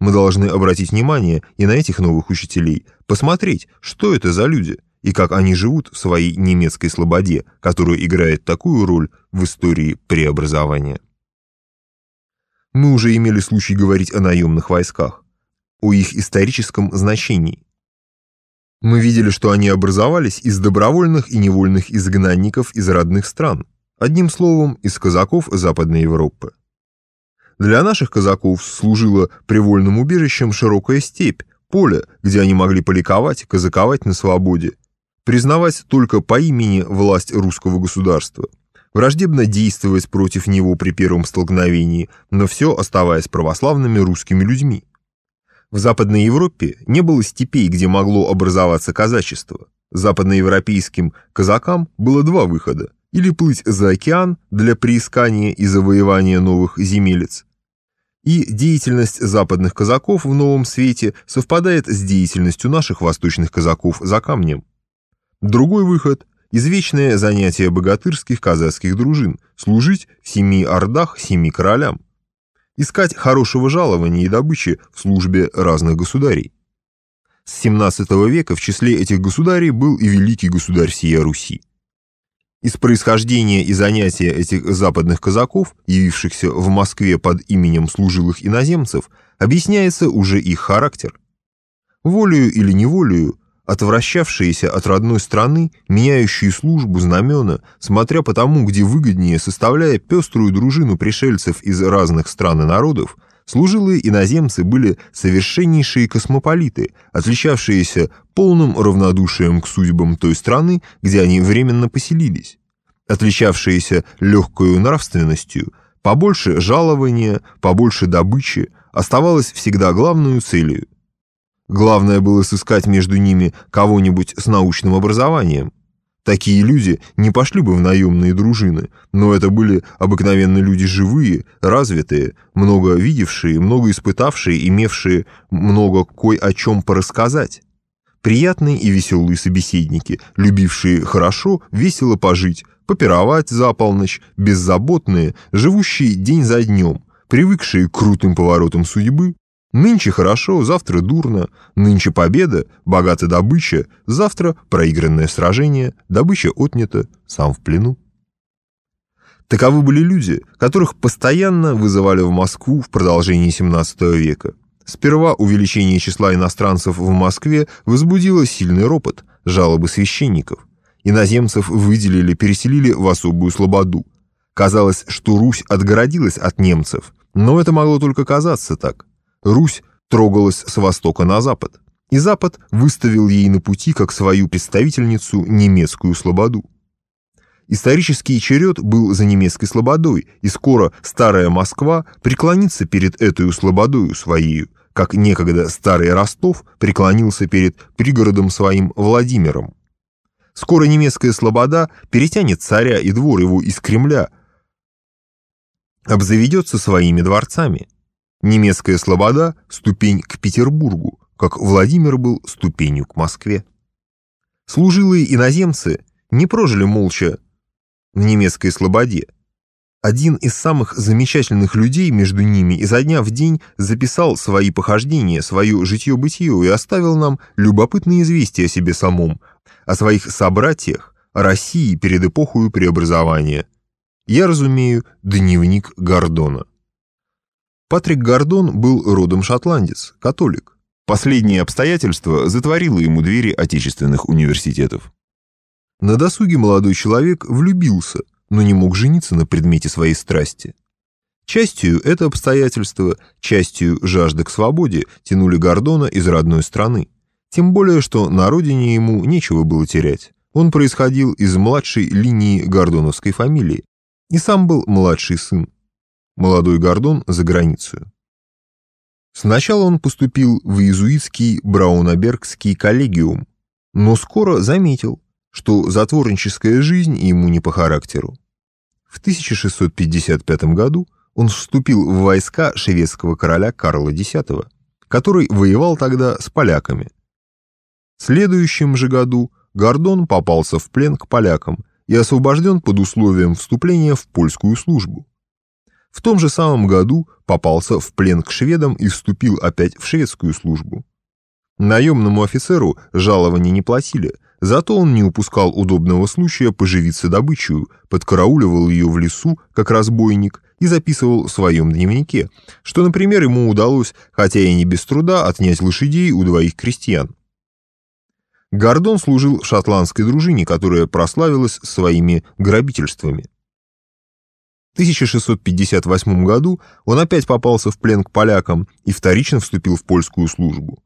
Мы должны обратить внимание и на этих новых учителей, посмотреть, что это за люди и как они живут в своей немецкой слободе, которая играет такую роль в истории преобразования. Мы уже имели случай говорить о наемных войсках, о их историческом значении. Мы видели, что они образовались из добровольных и невольных изгнанников из родных стран, одним словом, из казаков Западной Европы. Для наших казаков служила привольным убежищем широкая степь, поле, где они могли поликовать, казаковать на свободе, признавать только по имени власть русского государства – враждебно действовать против него при первом столкновении, но все оставаясь православными русскими людьми. В Западной Европе не было степей, где могло образоваться казачество. Западноевропейским казакам было два выхода – или плыть за океан для приискания и завоевания новых земелец, и деятельность западных казаков в Новом Свете совпадает с деятельностью наших восточных казаков за камнем. Другой выход извечное занятие богатырских казацких дружин – служить в семи ордах семи королям, искать хорошего жалования и добычи в службе разных государей. С 17 века в числе этих государей был и великий государь сия Руси. Из происхождения и занятия этих западных казаков, явившихся в Москве под именем служилых иноземцев, объясняется уже их характер. Волею или неволею отвращавшиеся от родной страны, меняющие службу, знамена, смотря по тому, где выгоднее, составляя пеструю дружину пришельцев из разных стран и народов, служилые иноземцы были совершеннейшие космополиты, отличавшиеся полным равнодушием к судьбам той страны, где они временно поселились, отличавшиеся легкою нравственностью, побольше жалования, побольше добычи, оставалось всегда главную целью – Главное было сыскать между ними кого-нибудь с научным образованием. Такие люди не пошли бы в наемные дружины, но это были обыкновенно люди живые, развитые, много видевшие, много испытавшие, имевшие много кой о чем порассказать. Приятные и веселые собеседники, любившие хорошо, весело пожить, попировать за полночь, беззаботные, живущие день за днем, привыкшие к крутым поворотам судьбы, Нынче хорошо, завтра дурно, нынче победа, богатая добыча, завтра проигранное сражение, добыча отнята, сам в плену. Таковы были люди, которых постоянно вызывали в Москву в продолжении XVII века. Сперва увеличение числа иностранцев в Москве возбудило сильный ропот, жалобы священников. Иноземцев выделили, переселили в особую слободу. Казалось, что Русь отгородилась от немцев, но это могло только казаться так. Русь трогалась с востока на запад, и Запад выставил ей на пути как свою представительницу немецкую слободу. Исторический черед был за немецкой слободой, и скоро старая Москва преклонится перед этой слободою своей, как некогда старый Ростов преклонился перед пригородом своим Владимиром. Скоро немецкая слобода перетянет царя и двор его из Кремля, обзаведется своими дворцами. Немецкая слобода – ступень к Петербургу, как Владимир был ступенью к Москве. Служилые иноземцы не прожили молча в немецкой слободе. Один из самых замечательных людей между ними изо дня в день записал свои похождения, свое житье-бытие и оставил нам любопытные известия о себе самом, о своих собратьях, о России перед эпохою преобразования. Я разумею дневник Гордона. Патрик Гордон был родом шотландец, католик. Последнее обстоятельство затворило ему двери отечественных университетов. На досуге молодой человек влюбился, но не мог жениться на предмете своей страсти. Частью это обстоятельство, частью жажда к свободе тянули Гордона из родной страны. Тем более, что на родине ему нечего было терять. Он происходил из младшей линии гордоновской фамилии и сам был младший сын молодой Гордон за границу. Сначала он поступил в иезуитский Браунабергский коллегиум, но скоро заметил, что затворническая жизнь ему не по характеру. В 1655 году он вступил в войска шведского короля Карла X, который воевал тогда с поляками. В следующем же году Гордон попался в плен к полякам и освобожден под условием вступления в польскую службу. В том же самом году попался в плен к шведам и вступил опять в шведскую службу. Наемному офицеру жалования не платили, зато он не упускал удобного случая поживиться добычей, подкарауливал ее в лесу, как разбойник, и записывал в своем дневнике, что, например, ему удалось, хотя и не без труда, отнять лошадей у двоих крестьян. Гордон служил в шотландской дружине, которая прославилась своими грабительствами. В 1658 году он опять попался в плен к полякам и вторично вступил в польскую службу.